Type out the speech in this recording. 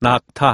낙타